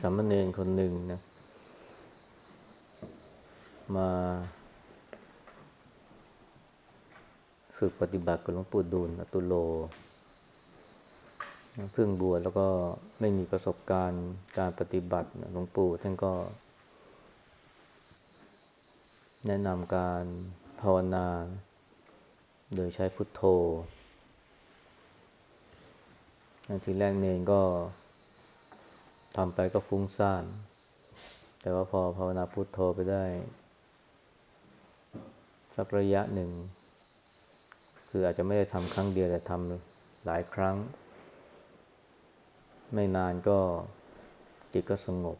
สามเณรคนหนึ่งนะ มา ฝึกปฏิบัติกับหลวงปู่ดูลอตุโลเพิ่งบวชแล้วก็ไม่มีประสบการณ์การปฏิบัติหลวงปู่ท่านก็ แนะนำการภาวนา โดยใช้พุทโธทีแรกเนนก็ ทำไปก็ฟุ้งซ่าน แต่ว่าพอภาวนาพุทโธไปได้ สักระยะหนึ่ง คืออาจจะไม่ได้ทำครั้งเดียวแต่ทำหลายครั้ง ไม่นานก็จิตก็สงบ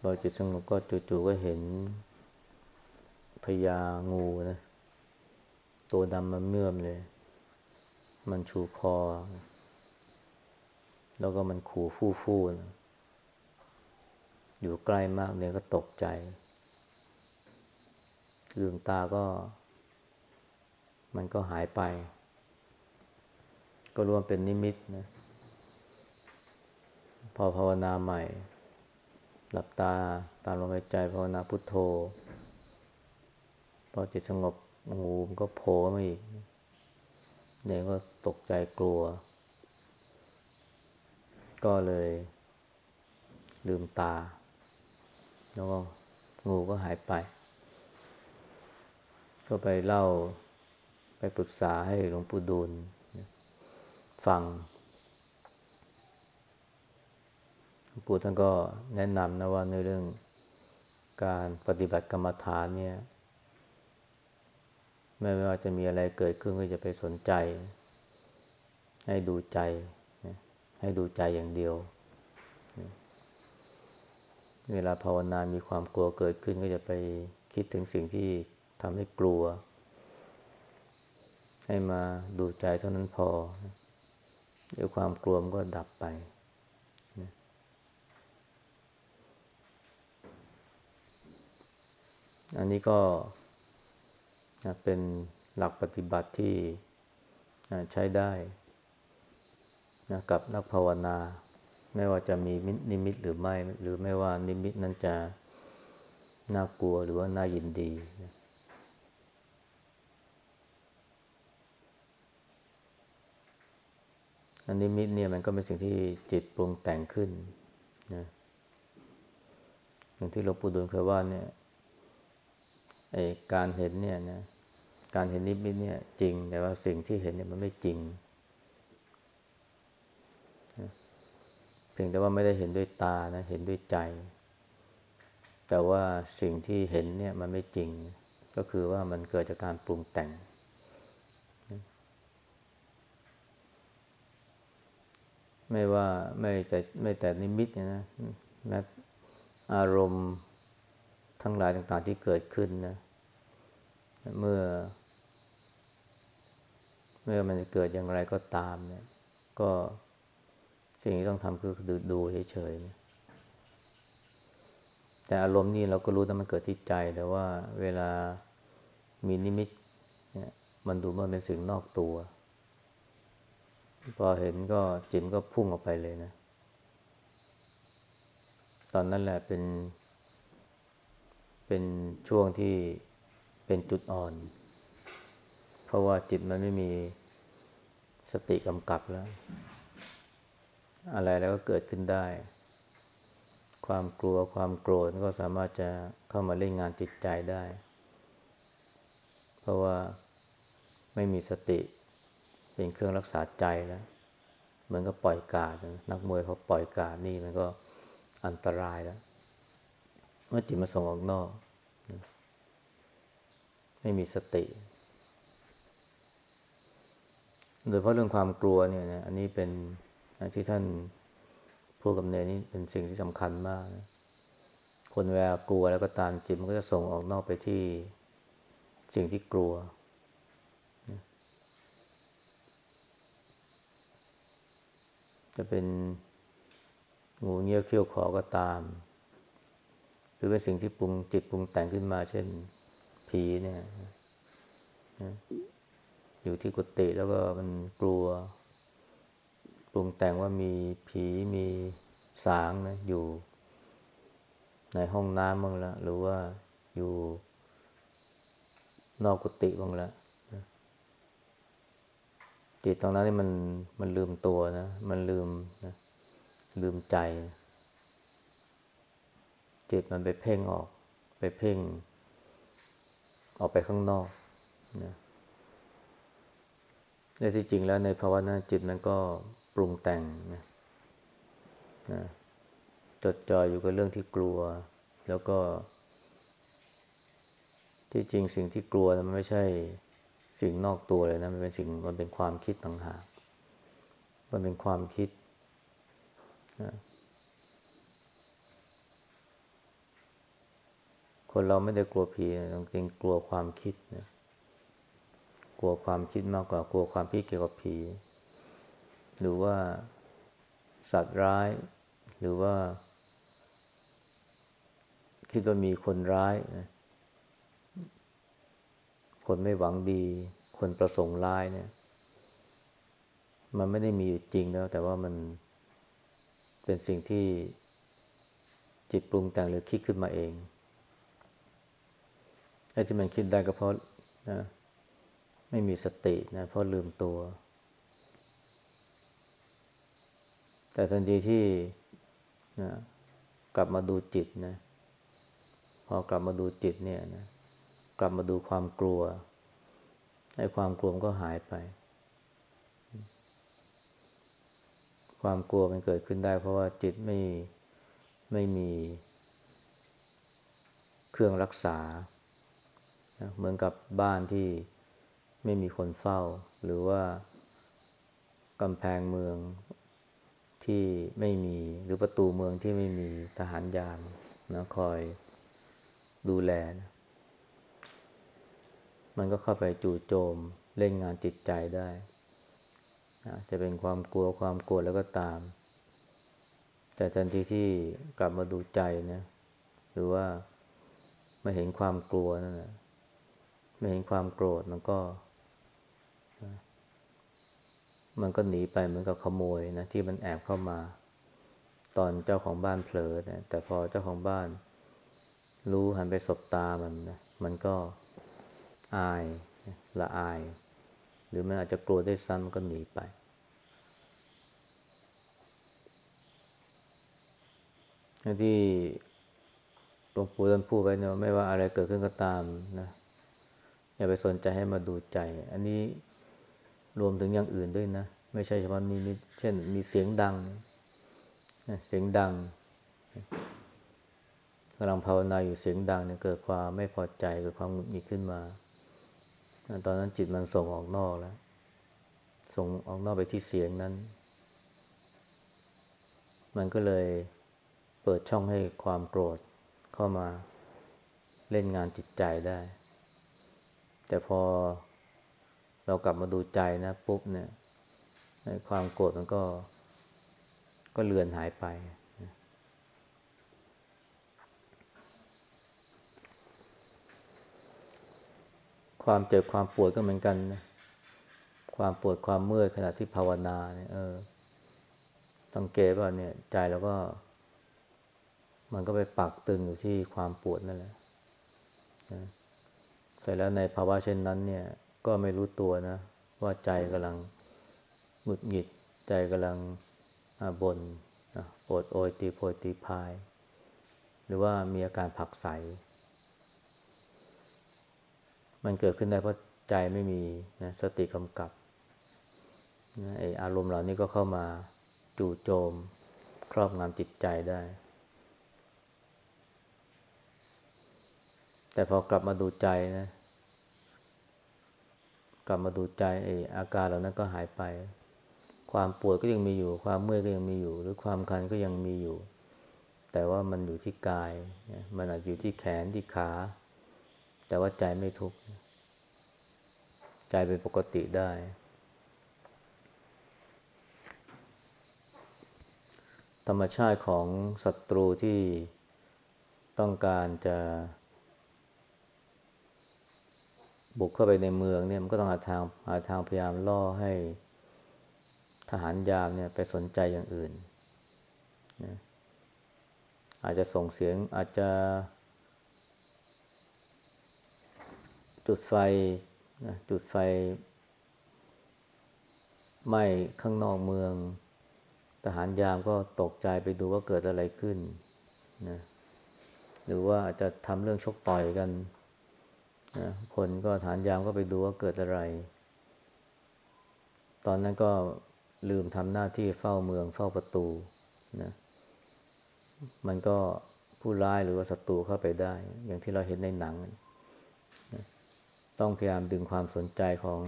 พอจิตสงบก็จู่ๆก็เห็นพญางูนะ ตัวดำมันเมื่อมเลย มันชูคอ แล้วก็มันขู่ฟู่ฟู่นะอยู่ใกล้มากเนี่ยก็ตกใจ ลืมตาก็ มันก็หายไป ก็รวมเป็นนิมิตนะ พอภาวนาใหม่ หลับตาตามลมหายใจภาวนาพุทโธ พอจิตสงบงูมันก็โผล่มาอีกเนี่ยก็ตกใจกลัว ก็เลยลืมตา แล้วก็งูก็หายไป ก็ไปเล่าไปปรึกษาให้หลวงปู่ดูลฟังหลวงปู่ท่านก็แนะนำนะว่าในเรื่องการปฏิบัติกรรมฐานเนี่ยไม่ว่าจะมีอะไรเกิดขึ้นก็จะไปสนใจ ให้ดูใจ ให้ดูใจอย่างเดียว เวลาภาวนา มีความกลัวเกิดขึ้นก็จะไปคิดถึงสิ่งที่ทำให้กลัว ให้มาดูใจเท่านั้นพอ เดี๋ยวความกลัวมันก็ดับไปอันนี้ก็เป็นหลักปฏิบัติที่ใช้ได้ นะกับนักภาวนา ไม่ว่าจะมีนิมิตหรือไม่ หรือไม่ว่านิมิตนั้นจะน่ากลัวหรือว่าน่ายินดีนะอันนิมิตเนี่ยมันก็เป็นสิ่งที่จิตปรุงแต่งขึ้นนะอย่างที่หลวงปู่ดูลเคยว่าเนี่ยไอการเห็นเนี่ยนะการเห็นนิมิตเนี่ยจริงแต่ว่าสิ่งที่เห็นเนี่ยมันไม่จริง พียงแต่ว่าไม่ได้เห็นด้วยตานะ เห็นด้วยใจ แต่ว่าสิ่งที่เห็นเนี่ยมันไม่จริง ก็คือว่ามันเกิดจากการปรุงแต่ง ไม่ว่าไม่แต่ไม่แต่นิมิตเนี่ยนะแม้อารมณ์ทั้งหลายต่างๆที่เกิดขึ้นนะ เมื่อ เมื่อมันจะเกิดอย่างไรก็ตามเนี่ย ก็ สิ่งที่ต้องทำคือดูดูเฉยๆแต่อารมณ์นี่เราก็รู้ว่ามันเกิดที่ใจ แต่ว่าเวลามีนิมิตเนี่ยมันดูมันเป็นสิ่งนอกตัว พอเห็นก็จิตก็พุ่งออกไปเลยนะ ตอนนั้นแหละเป็น เป็นช่วงที่เป็นจุดอ่อน เพราะว่าจิตมันไม่มีสติกำกับแล้ว อะไรแล้วก็เกิดขึ้นได้ ความกลัวความโกรธก็สามารถจะเข้ามาเล่นงานจิตใจได้ เพราะว่าไม่มีสติเป็นเครื่องรักษาใจแล้วเหมือนกับปล่อยกาดนักมวยพอปล่อยกาดนี่มันก็อันตรายแล้วเมื่อจิตมาส่งออกนอก ไม่มีสติ โดยเพราะเรื่องความกลัวเนี่ยนะอันนี้เป็น ที่ท่านพูดกับเนนี่เป็นสิ่งที่สำคัญมากนะคนเวลากลัวแล้วก็ตามจิตมันก็จะส่งออกนอกไปที่สิ่งที่กลัว จะเป็นงูเงี้ยวเขี้ยวขอก็ตาม หรือเป็นสิ่งที่ปรุงจิตปรุงแต่งขึ้นมา เช่นผีเนี่ยอยู่ที่กุฏิแล้วก็มันกลัว ปรุงแต่งว่ามีผีมีสางนะอยู่ ในห้องน้ำบ้างละหรือว่าอยู่นอกกุฏิบ้างละจิตตรงนั้นนี่มันมันลืมตัวนะ มันลืมนะลืมใจ จิตมันไปเพ่งออก ไปเพ่ง ออกไปข้างนอกนะในที่จริงแล้วในภาวะนั้นจิตมันก็ ปรุงแต่งนะนะจดจ่ออยู่กับเรื่องที่กลัว แล้วก็ ที่จริงสิ่งที่กลัวนะมันไม่ใช่สิ่งนอกตัวเลยนะมันเป็นสิ่งมันเป็นความคิดต่างหากมันเป็นความคิดนะคนเราไม่ได้กลัวผีต้องจริงกลัวความคิดนะกลัวความคิดมากกว่ากลัวความคิดเกี่ยวกับผี หรือว่าสัตว์ร้าย หรือว่า คิดว่ามีคนร้ายนะคนไม่หวังดี คนประสงค์ร้ายเนี่ย มันไม่ได้มีอยู่จริงแล้ว แต่ว่ามันเป็นสิ่งที่จิตปรุงแต่งหรือคิดขึ้นมาเองไอ้ที่มันคิดได้ก็เพราะนะไม่มีสตินะเพราะลืมตัว แต่ทันทีที่นะกลับมาดูจิตนะ พอกลับมาดูจิตเนี่ยนะกลับมาดูความกลัวไอ้ความกลัวมันก็หายไป ความกลัวมันเกิดขึ้นได้ เพราะว่าจิตไม่ไม่มีเครื่องรักษา เหมือนกับบ้านที่ไม่มีคนเฝ้า หรือว่ากำแพงเมือง ที่ไม่มีหรือประตูเมืองที่ไม่มีทหารยามนะคอยดูแลนะมันก็เข้าไปจู่โจมเล่นงานจิตใจได้นะจะเป็นความกลัวความโกรธแล้วก็ตาม แต่ทันทีที่กลับมาดูใจนะหรือว่าไม่เห็นความกลัวนั่นแหละไม่เห็นความโกรธมันก็ มันก็หนีไปเหมือนกับขโมยนะที่มันแอบเข้ามา ตอนเจ้าของบ้านเผลอนะแต่พอเจ้าของบ้าน รู้หันไปสบตามันนะมันก็อายละอาย หรือมันอาจจะกลัวได้ซ้ำก็หนีไป ที่หลวงปู่ท่านพูดไว้เนี่ยไม่ว่าอะไรเกิดขึ้นก็ตามนะอย่าไปสนใจให้มาดูใจ อันนี้ รวมถึงอย่างอื่นด้วยนะ ไม่ใช่เฉพาะนี้เช่น มีเสียงดัง เสียงดังกำลังภาวนาอยู่เสียงดังเนี่ยเกิดความไม่พอใจเกิดความหงุดหงิดขึ้นมา ตอนนั้นจิตมันส่งออกนอกแล้ว ส่งออกนอกไปที่เสียงนั้น มันก็เลยเปิดช่องให้ความโกรธเข้ามาเล่นงานจิตใจได้ แต่พอ เรากลับมาดูใจนะปุ๊บเนี่ยความโกรธมันก็ ก็เลือนหายไป ความเจ็บความปวดก็เหมือนกันนะความปวดความเมื่อยขณะที่ภาวนาเนี่ยเออต้องเกตว่าเนี่ยใจเราก็ มันก็ไปปักตึงอยู่ที่ความปวดนั่นแหละนะเสร็จแล้วในภาวะเช่นนั้นเนี่ย ก็ไม่รู้ตัวนะ ว่าใจกำลังหงุดหงิด ใจกำลังบนนโอดโอยตีโพยตีพาย หรือว่ามีอาการผักใส มันเกิดขึ้นได้เพราะใจไม่มีนะสติกำกับนะไออารมณ์เหล่านี้ก็เข้ามาจู่โจม ครอบงำจิตใจได้ แต่พอกลับมาดูใจนะ กลับมาดูใจไออาการเหล่านั้นก็หายไป ความปวดก็ยังมีอยู่ ความเมื่อยก็ยังมีอยู่ หรือความคันก็ยังมีอยู่ แต่ว่ามันอยู่ที่กาย มันอาจอยู่ที่แขนที่ขา แต่ว่าใจไม่ทุกข์ใจเป็นปกติได้ ธรรมชาติของศัตรูที่ต้องการจะ บุกเข้าไปในเมืองเนี่ยมันก็ต้องหาทางหาทางพยายามล่อให้ทหารยามเนี่ยไปสนใจอย่างอื่นนะอาจจะส่งเสียงอาจจะ จุดไฟนะจุดไฟไหม้ข้างนอกเมือง ทหารยามก็ตกใจไปดูว่าเกิดอะไรขึ้นนะหรือว่าอาจจะทำเรื่องชกต่อยกัน นะคนก็ทหารยามก็ไปดูว่าเกิดอะไร ตอนนั้นก็ลืมทำหน้าที่เฝ้าเมืองเฝ้าประตูนะมันก็ผู้ร้ายหรือว่าศัตรูเข้าไปได้ อย่างที่เราเห็นในหนังนะต้องพยายามดึงความสนใจของ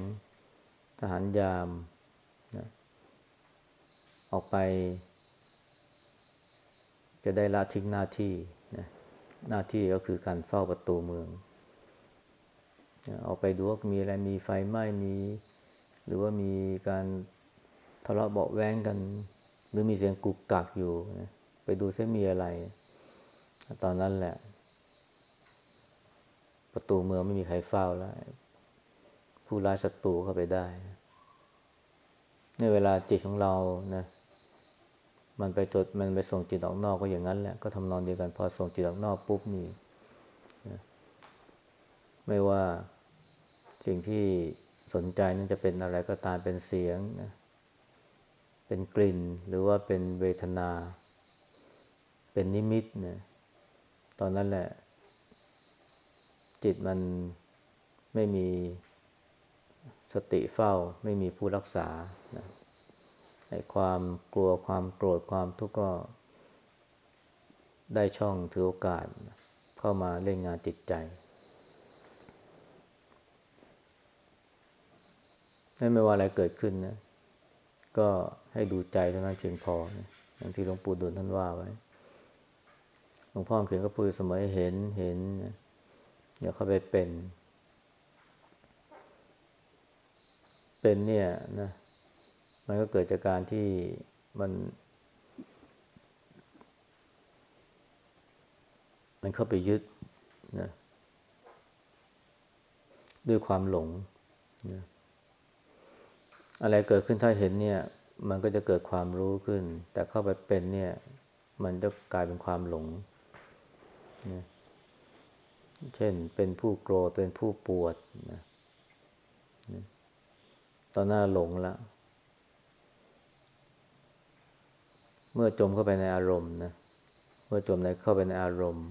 ทหารยามนะออกไป จะได้ละทิ้งหน้าที่นะหน้าที่ก็คือการเฝ้าประตูเมือง ออกไปดูว่ามีอะไรมีไฟไหม้มี หรือว่ามีการทะเลาะเบาแว้งกัน หรือมีเสียงกุกกักอยู่นะไปดูซิมีอะไร ตอนนั้นแหละ ประตูเมืองไม่มีใครเฝ้าแล้ว ผู้ร้ายศัตรูเข้าไปได้ในเวลาจิตของเรานะมันไปจดมันไปส่งจิตออกนอกก็อย่างนั้นแหละก็ทำนองเดียวกันพอส่งจิตออกนอกปุ๊บนี่ไม่ว่า สิ่งที่สนใจนั้นจะเป็นอะไรก็ตามเป็นเสียงนะเป็นกลิ่นหรือว่าเป็นเวทนา เป็นนิมิตนะตอนนั้นแหละ จิตมันไม่มีสติเฝ้าไม่มีผู้รักษานะไอ้ความกลัวความโกรธความทุกข์ก็ได้ช่องถือโอกาสเข้ามาเล่นงานจิตใจ ไม่ว่าอะไรเกิดขึ้นนะ ก็ให้ดูใจเท่านั้นเพียงพอนะอย่างที่หลวงปู่ดูลท่านว่าไว้ หลวงพ่อเขียนก็พูดเสมอเห็นเห็นอย่าเข้าไปเป็น เป็นเนี่ยนะ มันก็เกิดจากการที่มัน มันเข้าไปยึดนะด้วยความหลงนะ อะไรเกิดขึ้นถ้าเห็นเนี่ย มันก็จะเกิดความรู้ขึ้น แต่เข้าไปเป็นเนี่ย มันจะกลายเป็นความหลงนะเช่นเป็นผู้โกรธเป็นผู้ปวดนะนะตอนหน้าหลงแล้วเมื่อจมเข้าไปในอารมณ์นะเมื่อจมในเข้าไปในอารมณ์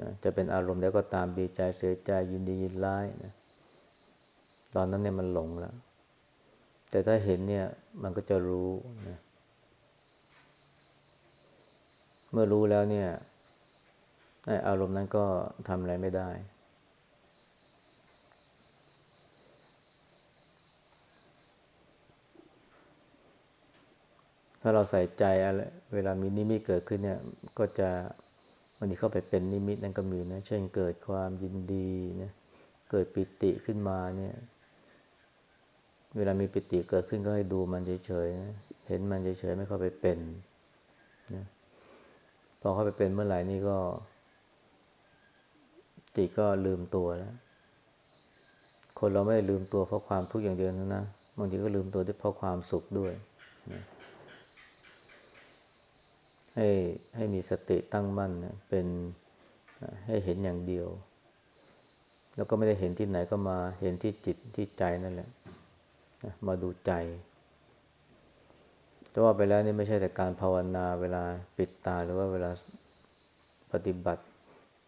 นะจะเป็นอารมณ์แล้วก็ตามดีใจเสียใจยินดียินร้ายนะตอนนั้นเนี่ยมันหลงแล้ว แต่ถ้าเห็นเนี่ยมันก็จะรู้นะเมื่อรู้แล้วเนี่ยอารมณ์นั้นก็ทำอะไรไม่ได้ ถ้าเราใส่ใจอะไรเวลามีนิมิตเกิดขึ้นเนี่ย ก็จะวันนี้เข้าไปเป็นนิมิตนั่นก็มีนะ เช่นเกิดความยินดีนะเกิดปิติขึ้นมาเนี่ย เวลามีปิติเกิดขึ้นก็ให้ดูมันเฉยๆนะเห็นมันเฉยๆไม่เข้าไปเป็นนะพอเข้าไปเป็นเมื่อไหร่นี่ก็ จิตก็ลืมตัวแล้ว คนเราไม่ได้ลืมตัวเพราะความทุกข์อย่างเดียวนะบางทีก็ลืมตัวด้วยเพราะความสุขด้วยนะให้ให้มีสติตั้งมั่นนะเป็นให้เห็นอย่างเดียว แล้วก็ไม่ได้เห็นที่ไหนก็มาเห็นที่จิตที่ใจนั่นแหละ มาดูใจแต่ว่าไปแล้วนี่ไม่ใช่แต่การภาวนาเวลาปิดตาหรือว่าเวลาปฏิบัติ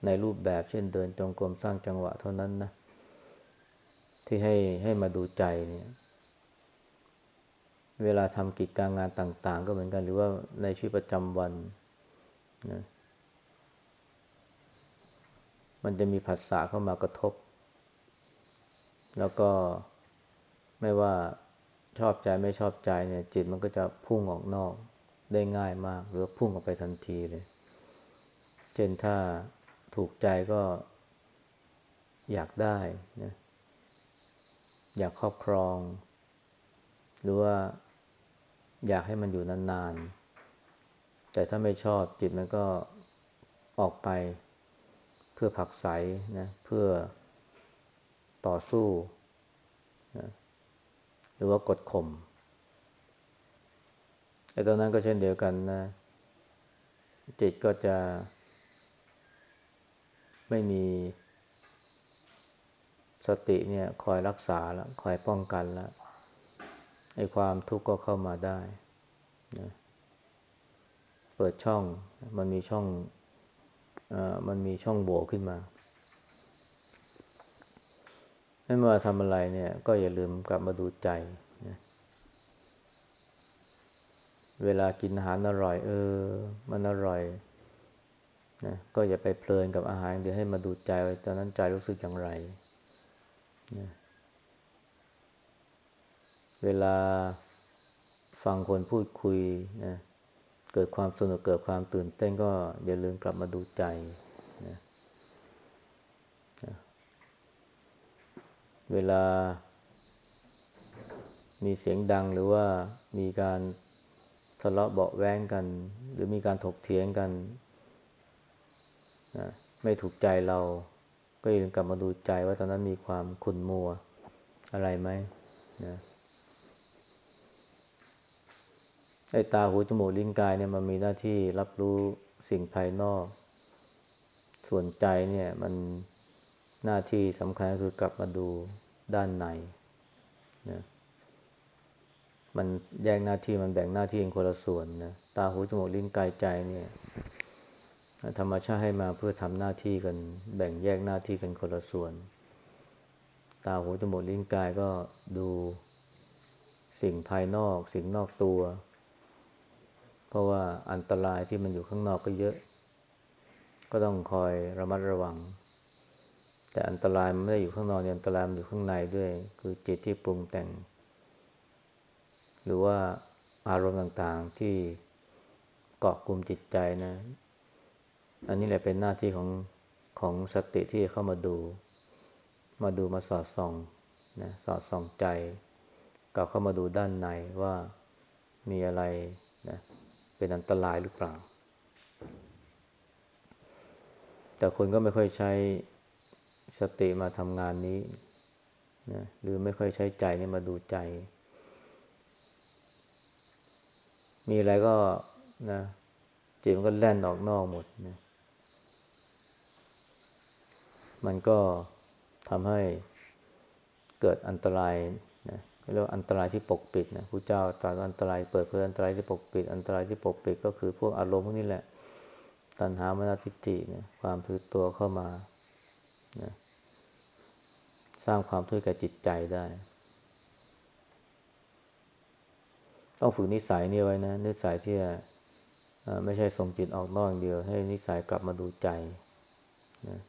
ในรูปแบบเช่นเดินจงกรมสร้างจังหวะเท่านั้นนะ ที่ให้ให้มาดูใจเนี่ย เวลาทำกิจการงานต่าง ๆ ก็เหมือนกันหรือว่าในชีวิตประจำวันนะมันจะมีผัสสะเข้ามากระทบ แล้วก็ ไม่ว่าชอบใจไม่ชอบใจเนี่ยจิตมันก็จะพุ่งออกนอกได้ง่ายมาก หรือพุ่งออกไปทันทีเลย เช่นถ้าถูกใจก็อยากได้นะอยากครอบครอง หรือว่าอยากให้มันอยู่นานๆ แต่ถ้าไม่ชอบจิตมันก็ออกไปเพื่อผักใสนะเพื่อต่อสู้นะ รือว่ากดข่มไอ้ตอนนั้นก็เช่นเดียวกันนะ จิตก็จะ ไม่มีสติเนี่ยคอยรักษาแล้วคอยป้องกันแล้วไอ้ความทุกข์ก็เข้ามาได้นะเปิดช่อง มันมีช่องอมันมีช่องโหว่ขึ้นมา ไม่เมื่อทำอะไรเนี่ย ก็อย่าลืมกลับมาดูใจนะเวลากินอาหารอร่อย เออ มันอร่อยนะก็อย่าไปเพลินกับอาหาร เดี๋ยวให้มาดูใจว่าตอนนั้นใจรู้สึกอย่างไรนะเวลาฟังคนพูดคุยนะเกิดความสนุกเกิดความตื่นเต้นก็อย่าลืมกลับมาดูใจนะนะ เวลา มีเสียงดังหรือว่ามีการทะเลาะเบาะแว้งกัน หรือมีการถกเถียงกันนะไม่ถูกใจเราก็อย่าลืมกลับมาดูใจว่าตอนนั้นมีความขุ่นมัวอะไรไหมนะไอ้ตาหูจมูกลิ้นกายเนี่ยมันมีหน้าที่รับรู้สิ่งภายนอก ส่วนใจเนี่ยมันหน้าที่สำคัญก็คือกลับมาดู ด้านในนะมันแยกหน้าที่มันแบ่งหน้าที่เป็นคนละส่วนนะตาหูจมูกลิ้นกายใจเนี่ยธรรมชาติให้มาเพื่อทำหน้าที่กัน แบ่งแยกหน้าที่กันคนละส่วน ตาหูจมูกลิ้นกายก็ดูสิ่งภายนอก สิ่งนอกตัว เพราะว่าอันตรายที่มันอยู่ข้างนอกก็เยอะ ก็ต้องคอยระมัดระวัง แต่อันตรายมันไม่ได้อยู่ข้างนอกเนี่ยอันตรายมันอยู่ข้างในด้วย คือจิตที่ปรุงแต่ง หรือว่าอารมณ์ต่างๆที่เกาะกลุ่มจิตใจนะ อันนี้แหละเป็นหน้าที่ของของสติที่เข้ามาดู มาดูมาสอดส่องนะสอดส่องใจกลับเข้ามาดูด้านในว่ามีอะไรนะเป็นอันตรายหรือเปล่า แต่คนก็ไม่ค่อยใช้ สติมาทำงานนี้นะหรือไม่ค่อยใช้ใจนี่มาดูใจ มีอะไรก็นะจิตมันก็แล่นออกนอกหมดนะมันก็ทำให้เกิดอันตรายนะเรียกว่าอันตรายที่ปกปิดนะพระเจ้าตรัสว่าอันตรายเปิดเผยอันตรายที่ปกปิด อันตรายที่ปกปิด ก็คือพวกอารมณ์พวกนี้แหละ ตัณหามนทิฏฐินะความถือตัวเข้ามานะ สร้างความทุกข์แก่จิตใจได้ ต้องฝึกนิสัยนี่ไว้นะ นิสัยที่ไม่ใช่ส่งจิตออกนอกอย่างเดียว ให้นิสัยกลับมาดูใจนะ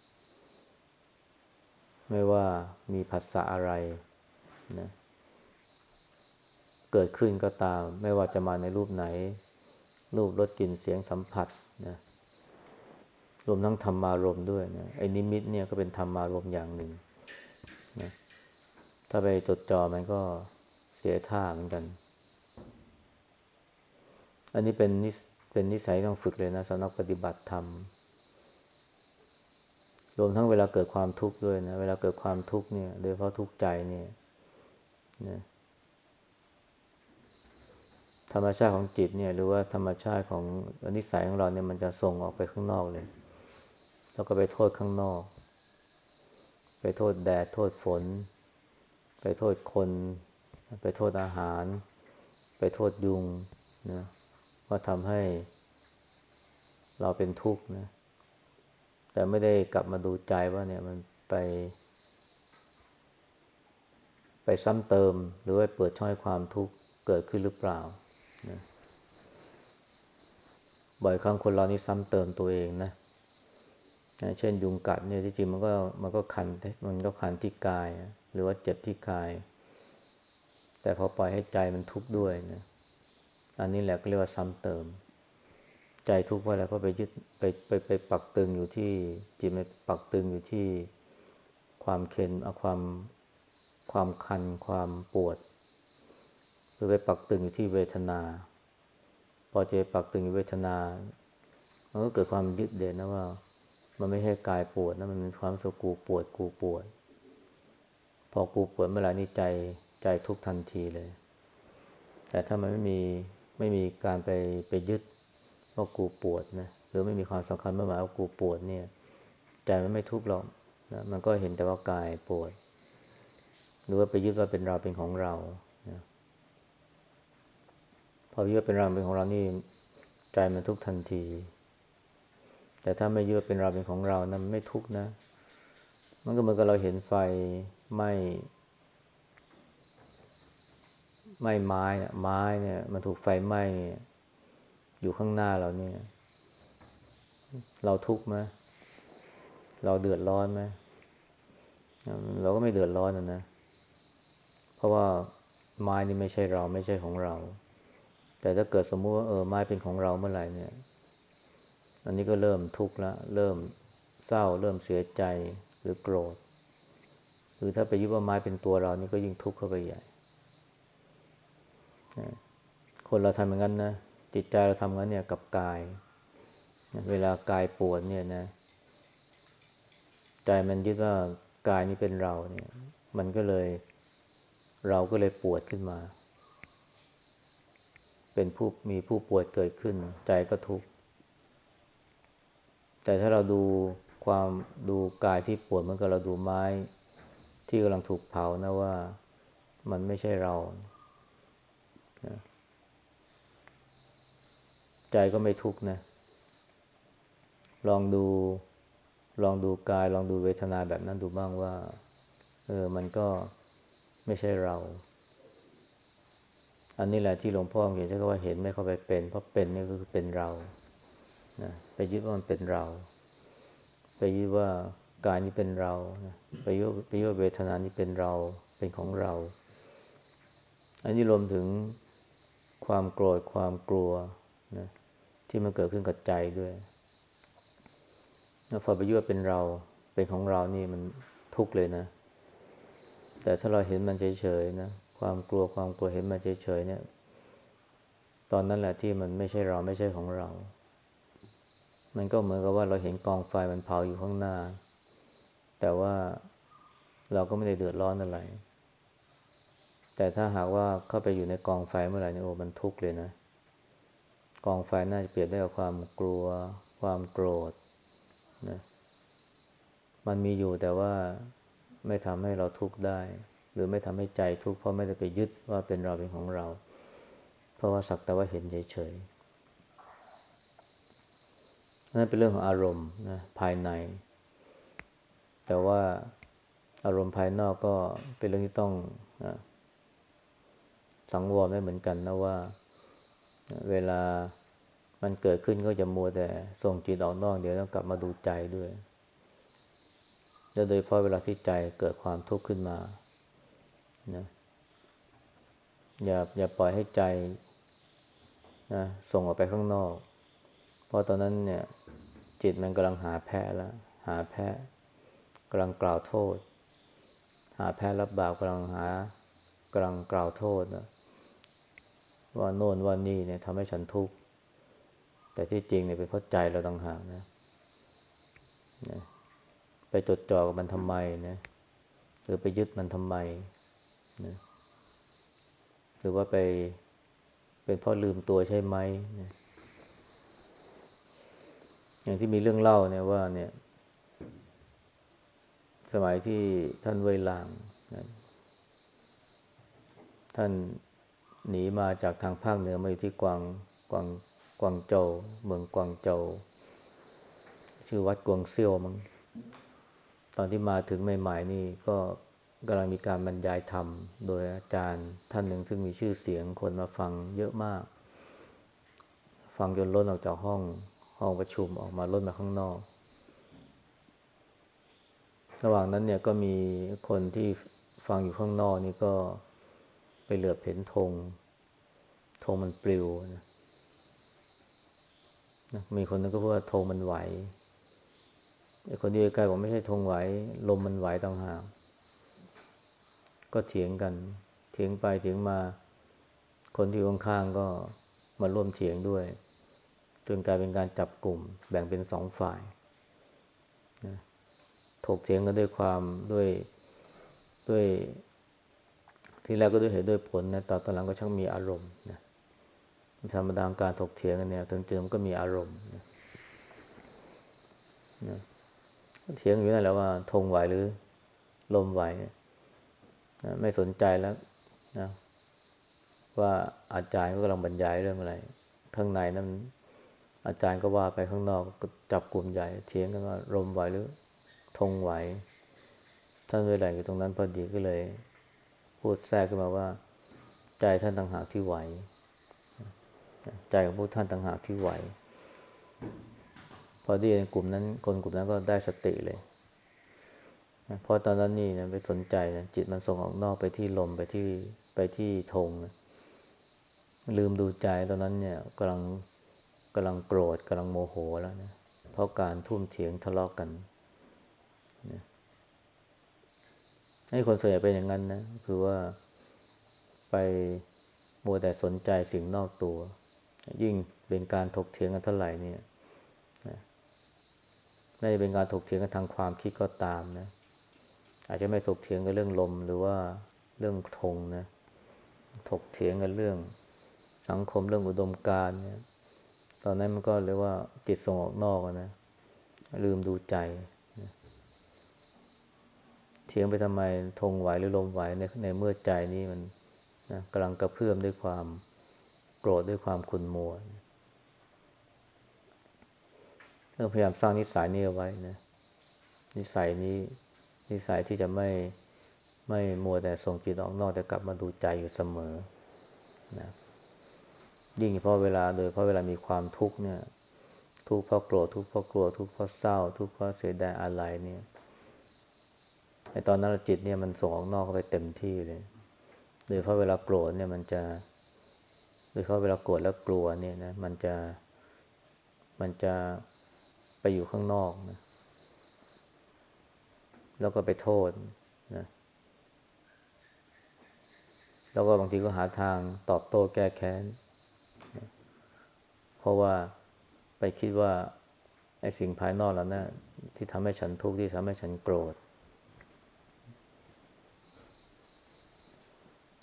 ไม่ว่ามีภาษาอะไรนะเกิดขึ้นก็ตาม ไม่ว่าจะมาในรูปไหน รูปรสกลิ่นเสียงสัมผัสนะรวมทั้งธรรมารมด้วยนะไอ้นิมิตเนี่ยก็เป็นธรรมารมอย่างหนึ่ง นะถ้าไปจดจ่อมันก็เสียท่าเหมือนกัน อันนี้เป็นนิสเป็นนิสัยต้องฝึกเลยนะสำหรับปฏิบัติธรรม รวมทั้งเวลาเกิดความทุกข์ด้วยนะ เวลาเกิดความทุกข์เนี่ย โดยเพราะทุกข์ใจเนี่ยนะธรรมชาติของจิตเนี่ย หรือว่าธรรมชาติของนิสัยของเราเนี่ยมันจะส่งออกไปข้างนอกเลย แล้วก็ไปโทษข้างนอก ไปโทษแดด โทษฝน ไปโทษคน ไปโทษอาหาร ไปโทษยุงนะว่าทำให้เราเป็นทุกข์นะ แต่ไม่ได้กลับมาดูใจว่าเนี่ยมันไป ไปซ้ำเติมหรือว่าเปิดช่องให้ความทุกข์เกิดขึ้นหรือเปล่านะบ่อยครั้งคนเรานี่ซ้ำเติมตัวเองนะ นะเช่นยุงกัดเนี่ยที่จริงมันก็มันก็คันมันก็คันที่กาย หรือว่าเจ็บที่กาย แต่พอปล่อยให้ใจมันทุกข์ด้วยนะอันนี้แหละก็เรียกว่าซ้ำเติม ใจทุกข์เพราะอะไรเพราะไปยึดไปไปไปปักตึงอยู่ที่จิตมันปักตึงอยู่ที่ความเค็นเอาความความคันความปวด หรือไปปักตึงอยู่ที่เวทนา พอใจปักตึงอยู่เวทนามันก็เกิดความยึดเด่นนะว่า มันไม่ใช่กายปวดนะมันเป็นความสุขกูปวดกูปวด พอกูปวดเมื่อไหร่นี่ใจใจทุกทันทีเลย แต่ถ้ามันไม่มีไม่มีการไปไปยึดว่ากูปวดนะหรือไม่มีความสำคัญเมื่อหมายว่ากูปวดเนี่ย ใจมันไม่ทุกข์หรอกนะมันก็เห็นแต่ว่ากายปวด หรือว่าไปยึดว่าเป็นเราเป็นของเรานะพอยึดว่าเป็นเราเป็นของเรานี่ใจมันทุกทันที แต่ถ้าไม่ยึดเป็นเราเป็นของเรานะมันไม่ทุกข์นะ มันก็เหมือนกับเราเห็นไฟไหม้ไหม้ไม้เนี่ยไม้เนี่ย มันถูกไฟไหม้อยู่ข้างหน้าเราเนี่ย เราทุกข์ไหมเราเดือดร้อนไหมเราก็ไม่เดือดร้อนนะนะ เพราะว่าไม้นี่ไม่ใช่เราไม่ใช่ของเรา แต่ถ้าเกิดสมมุติว่าเออไม้เป็นของเราเมื่อไหร่เนี่ย อันนี้ก็เริ่มทุกข์ละเริ่มเศร้า เริ่มเสียใจหรือโกรธ หรือถ้าไปยึดว่าไม้เป็นตัวเรานี่ก็ยิ่งทุกข์เข้าไปใหญ่ คนเราทำอย่างนั้นนะจิตใจเราทำงั้นเนี่ยกับกาย เวลากายปวดเนี่ยนะ ใจมันยึดว่ากายนี้เป็นเราเนี่ย มันก็เลย เราก็เลยปวดขึ้นมา เป็นผู้มีผู้ปวดเกิดขึ้น ใจก็ทุกข์ แต่ถ้าเราดูความดูกายที่ปวดเหมือนกับเราดูไม้ที่กำลังถูกเผานะว่ามันไม่ใช่เรา ใจก็ไม่ทุกข์นะ ลองดูลองดูกาย ลองดูเวทนาแบบนั้นดูบ้างว่า เออ มันก็ไม่ใช่เรา อันนี้แหละที่หลวงพ่อเขียนใช้คำว่าเห็นไม่เข้าไปเป็น เพราะเป็นนี่ก็คือเป็นเรา นะไปยึดว่ามันเป็นเรา ไปยึดว่ากายนี้เป็นเรานะไปยึดไปยึดเวทนานี้เป็นเราเป็นของเรา อันนี้รวมถึงความโกรธความกลัวนะที่มันเกิดขึ้นกับใจด้วยแล้วพอไปยึดว่าเป็นเราเป็นของเรานี่มันทุกข์เลยนะ แต่ถ้าเราเห็นมันเฉยๆนะความกลัวความกลัวเห็นมันเฉยๆเนี่ย ตอนนั้นแหละที่มันไม่ใช่เราไม่ใช่ของเรา มันก็เหมือนกับว่าเราเห็นกองไฟมันเผาอยู่ข้างหน้า แต่ว่าเราก็ไม่ได้เดือดร้อนอะไร แต่ถ้าหากว่าเข้าไปอยู่ในกองไฟเมื่อไหร่เนี่ยโอ้มันทุกข์เลยนะ กองไฟน่าจะเปรียบได้กับความกลัว ความโกรธนะมันมีอยู่แต่ว่าไม่ทำให้เราทุกข์ได้ หรือไม่ทำให้ใจทุกข์เพราะไม่ได้ไปยึดว่าเป็นเราเป็นของเรา เพราะว่าสักแต่ว่าเห็นเฉยๆ นั่นเป็นเรื่องของอารมณ์นะภายใน แต่ว่าอารมณ์ภายนอกก็เป็นเรื่องที่ต้องสังวรไม่เหมือนกันนะว่า เวลามันเกิดขึ้นก็จะมัวแต่ส่งจิตออกนอก เดี๋ยวต้องกลับมาดูใจด้วยและโดยเพราะเวลาที่ใจเกิดความทุกข์ขึ้นมานะอย่าอย่าปล่อยให้ใจนะส่งออกไปข้างนอก ราะตอนนั้นเนี่ยจิตมันกำลังหาแพ้แล้ว หาแพ้กำลังกล่าวโทษ หาแพ้รับบาปกำลังหากำลังกล่าวโทษนะว่าโน่นว่านี่เนี่ยทำให้ฉันทุกข์แต่ที่จริงเนี่ยเป็นเพราะใจเราต่างหากนะนะไปจดจ่อกับมันทำไมนะหรือไปยึดมันทำไมนะหรือว่าไปเป็นเพราะลืมตัวใช่ไหมนะ อย่างที่มีเรื่องเล่าเนี่ยว่าเนี่ย สมัยที่ท่านเวลางนะท่านหนีมาจากทางภาคเหนือมาอยู่ที่กวางกวางกวางโจวเมืองกวางโจวชื่อวัดกวางเซี่ยวมั้งตอนที่มาถึงใหม่ๆนี่ก็กำลังมีการบรรยายธรรม โดยอาจารย์ท่านหนึ่งซึ่งมีชื่อเสียงคนมาฟังเยอะมาก ฟังจนล้นออกจากห้อง ห้องประชุมออกมาล้นมาข้างนอก ระหว่างนั้นเนี่ยก็มีคนที่ฟังอยู่ข้างนอกนี่ก็ไปเหลือบเห็นธงธงมันปลิวนะมีคนนึงก็พูดว่าธงมันไหวไอ้คนที่ใกล้บอกไม่ใช่ธงไหว ลมมันไหวต่างหากก็เถียงกัน เถียงไปเถียงมา คนที่ข้างๆก็มาร่วมเถียงด้วย จนกลายเป็นการจับกลุ่ม แบ่งเป็นสองฝ่ายนะถกเถียงกันด้วยความด้วยด้วยที่แรกก็ด้วยเหตุด้วยผลนะต่อตอนหลังก็ช่างมีอารมณ์นะธรรมดาการถกเถียงกันเนี่ยถึงเติมก็มีอารมณ์นะนะเถียงอยู่นั่นแหละว่าธงไหวหรือลมไหวนะไม่สนใจแล้วนะว่าอาจารย์ก็กำลังบรรยายเรื่องอะไรข้างในนั้น อาจารย์ก็ว่าไปข้างนอกก็จับกลุ่มใหญ่เถียงกันว่าลมไหวหรือธงไหว ท่านเวลาอยู่ตรงนั้นพอดีก็เลย พูดแทรกขึ้นมาว่า ใจท่านต่างหากที่ไหว ใจของพวกท่านต่างหากที่ไหว พอดีในกลุ่มนั้นคนกลุ่มนั้นก็ได้สติเลยเพราะตอนนั้นนี่นะไปสนใจนะจิตมันส่งออกนอกไปที่ลมไปที่ไปที่ธงนะลืมดูใจตอนนั้นเนี่ยกำลัง กำลังโกรธกำลังโมโหแล้วนะเพราะการทุ่มเถียงทะเลาะกกันนะให้คนส่วนใหญ่เป็นอย่างนั้นนะคือว่าไปมัวแต่สนใจสิ่งนอกตัว ยิ่งเป็นการถกเถียงกันเท่าไหร่เนี่ยนะไม่เป็นการถกเถียงกันทางความคิดก็ตามนะ อาจจะไม่ถกเถียงกันเรื่องลมหรือว่าเรื่องธงนะถกเถียงกันเรื่องสังคมเรื่องอุดมการณ์เนี่ย ตอนนั้นมันก็เรียกว่าจิตส่งออกนอกนะ ลืมดูใจเถียงไปทำไมธงไหวหรือลมไหวในในเมื่อใจนี้มันนะกำลังกระเพื่อมด้วยความโกรธด้วยความขุ่นมัวเราพยายามสร้างนิสัยนี้เอาไว้นะนิสัยนี้นิสัยที่จะไม่ไม่มัวแต่ส่งจิตออกนอกแต่กลับมาดูใจอยู่เสมอนะ ยิ่งเพราะเวลาโดยเพราะเวลามีความทุกข์เนี่ย ทุกข์เพราะโกรธทุกข์เพราะกลัวทุกข์เพราะเศร้า ทุกข์เพราะเสียดายอะไรเนี่ยในตอนนั้นจิตเนี่ยมันส่งออกนอกเข้าไปเต็มที่เลย โดยเพราะเวลาโกรธเนี่ยมันจะ โดยเพราะเวลาโกรธแล้วกลัวเนี่ยนะมันจะ มันจะไปอยู่ข้างนอกนะแล้วก็ไปโทษนะแล้วก็บางทีก็หาทางตอบโต้แก้แค้น เพราะว่าไปคิดว่าไอ้สิ่งภายนอกแล้วนะที่ทำให้ฉันทุกข์ที่ทำให้ฉันโกรธ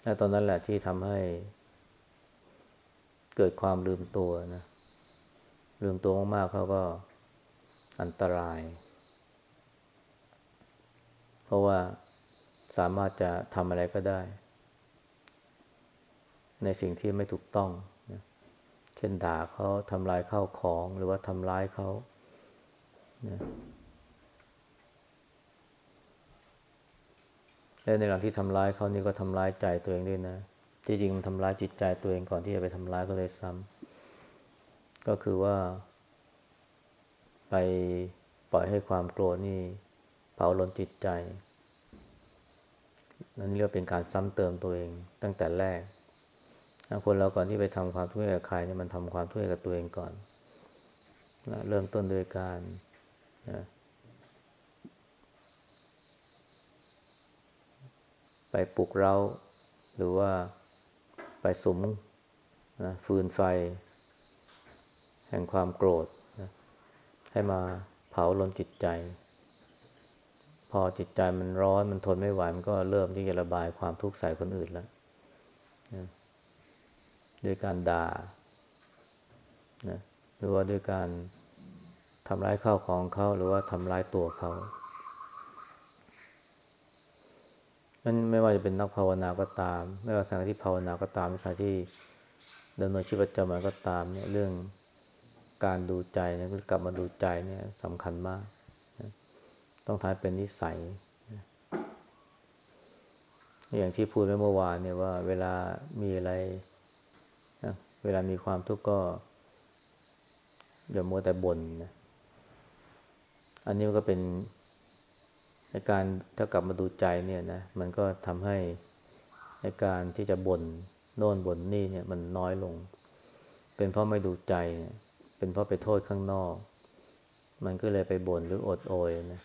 และตอนนั้นแหละที่ทำให้เกิดความลืมตัวนะ ลืมตัวมากๆเขาก็อันตราย เพราะว่าสามารถจะทำอะไรก็ได้ ในสิ่งที่ไม่ถูกต้อง เช่นด่าเขาทำลายข้าวของหรือว่าทำร้ายเขานะและในหลังที่ทำร้ายเขานี่ก็ทำร้ายใจตัวเองด้วยนะ ที่จริงมันทำร้ายจิตใจตัวเองก่อนที่จะไปทำร้ายก็เลยซ้ำก็คือว่า ไปปล่อยให้ความโกรธนี่เผาลนจิตใจนั่นเรียกเป็นการซ้ำเติมตัวเองตั้งแต่แรก คนเราก่อนที่ไปทำความทุกข์ให้กับใครเนี่ยมันทำความทุกข์ให้กับตัวเองก่อนเริ่มต้นโดยการนะไปปลุกเราหรือว่าไปสมนะฟืนไฟ แห่งความโกรธนะให้มาเผาลนจิตใจ พอจิตใจมันร้อนมันทนไม่ไหวมันก็เริ่มที่จะระบายความทุกข์ใส่คนอื่นแล้วนะ ด้วยการด่านะหรือว่าด้วยการทำร้ายข้าวของเขาหรือว่าทำร้ายตัวเขานั้นไม่ว่าจะเป็นนักภาวนาก็ตาม ไม่ว่าทางที่ภาวนาก็ตามทางที่ดำเนินชีวิตประจำวันก็ตามเนี่ยเรื่องการดูใจเนี่ยกลับมาดูใจเนี่ยสำคัญมาก ต้องทายเป็นนิสัย อย่างที่พูดไว้เมื่อวานเนี่ยว่าเวลามีอะไร เวลามีความทุกข์ก็อย่ามัวแต่บ่นนะอันนี้ก็เป็นในการถ้ากลับมาดูใจเนี่ยนะมันก็ทำให้ในการที่จะบน่นโน่นบ่นนี่เนี่ยมันน้อยลง เป็นเพราะไม่ดูใจเนี่ยเป็นเพราะไปโทษข้างนอก มันก็เลยไปบ่นหรืออดโอยนะ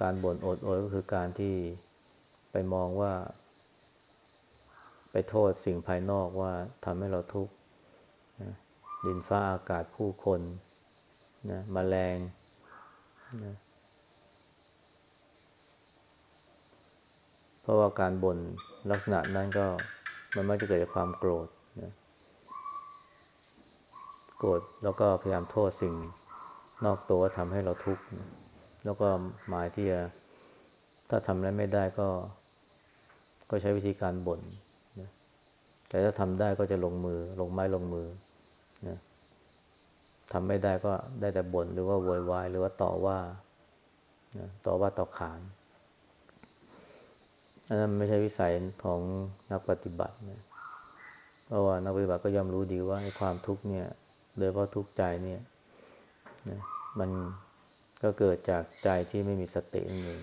การบ่นอดโอยก็คือการที่ไปมองว่า ไปโทษสิ่งภายนอกว่าทำให้เราทุกข์ดินฟ้าอากาศผู้คนนะมแมลงนะเพราะว่าการบ่นลักษณะนั้นก็มันมักจะเกิดจากความโกรธนะโกรธแล้วก็พยายามโทษสิ่งนอกตัวว่ทำให้เราทุกข์นะแล้วก็หมายที่จะถ้าทำแล้วไม่ได้ก็ ก็ใช้วิธีการบ่น แต่ถ้าทำได้ก็จะลงมือ ลงไม้ลงมือนะทำไม่ได้ก็ได้แต่บ่นหรือว่าโวยวายหรือว่าต่อว่านะต่อว่าต่อขานอันนั้นไม่ใช่วิสัยของนักปฏิบัตินะเพราะว่านักปฏิบัติก็ย่อมรู้ดีว่าความทุกข์เนี่ย โดยเฉพาะทุกข์ใจเนี่ยนะมันก็เกิดจากใจที่ไม่มีสตินั่นเอง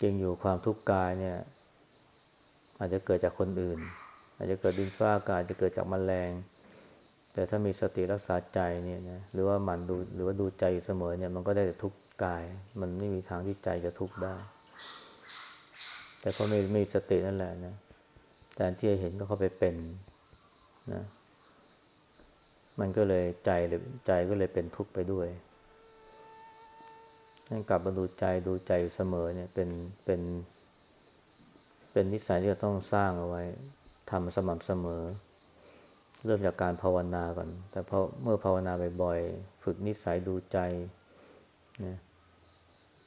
จริงอยู่ความทุกข์กายเนี่ย อาจจะเกิดจากคนอื่น อาจจะเกิดดินฟ้าอากาศจะเกิดจากแมลง แต่ถ้ามีสติรักษาใจเนี่ยนะหรือว่าหมั่นดูหรือว่าดูใจอยู่เสมอเนี่ยมันก็ได้แต่ทุกข์กาย มันไม่มีทางที่ใจจะทุกข์ได้ แต่เพราะไม่ไม่มีสตินั่นแหละนะแทนที่จะเห็นก็เข้าไปเป็นนะมันก็เลยใจเลยใจก็เลยเป็นทุกข์ไปด้วยนั่นกลับมาดูใจดูใจอยู่เสมอเนี่ยเป็นเป็น เป็นนิสัยที่เราต้องสร้างเอาไว้ทำสม่ำเสมอ เริ่มจากการภาวนาก่อน แต่พอเมื่อภาวนาบ่อยๆ ฝึกนิสัยดูใจนะ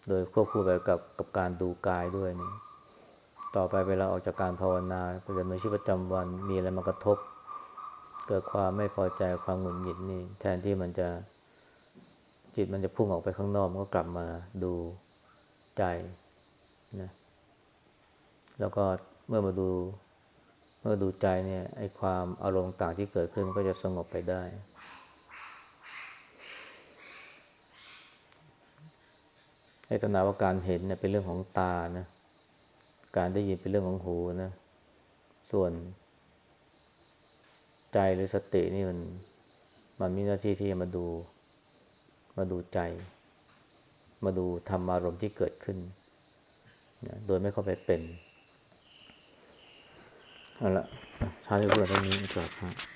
โดยควบคู่ไปกับกับการดูกายด้วยนี่ต่อไปเวลาออกจากการภาวนาประจำในชีวิตประจำวันมีอะไรมากระทบ เกิดความไม่พอใจความหงุดหงิดนี่ แทนที่มันจะจิตมันจะพุ่งออกไปข้างนอกมันก็กลับมาดูใจนะ แล้วก็เมื่อมาดูเมื่อดูใจเนี่ยไอ้ความอารมณ์ต่างที่เกิดขึ้นมันก็จะสงบไปได้ให้ตระหนักว่าการเห็นเนี่ยเป็นเรื่องของตานะ การได้ยินเป็นเรื่องของหูนะ ส่วน ใจหรือสตินี่มันมันมีหน้าที่ที่จะมาดู มาดูใจ มาดูธรรมอารมณ์ที่เกิดขึ้นนะโดยไม่เข้าไปเป็น เอาละช้าที่พูด